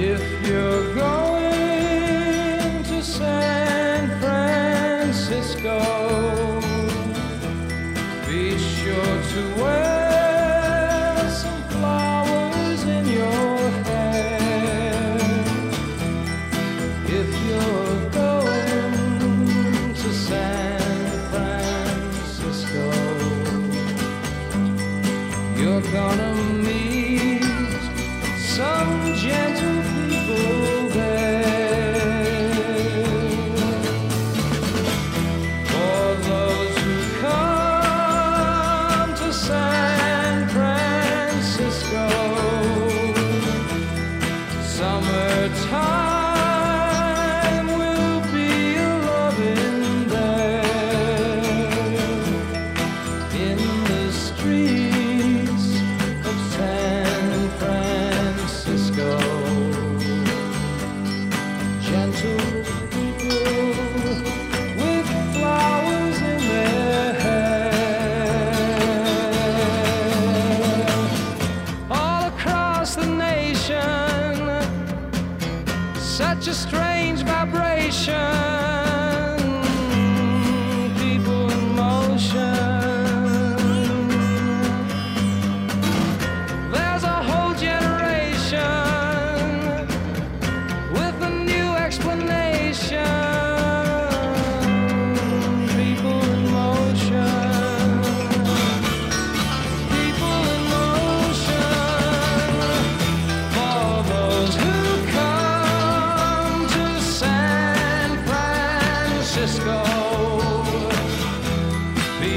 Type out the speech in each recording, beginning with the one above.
If you're going to San Francisco, be sure to wear some flowers in your hair. If you're going to San Francisco, you're gonna meet some gentlemen. across the nation. Such a strange vibration.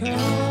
come.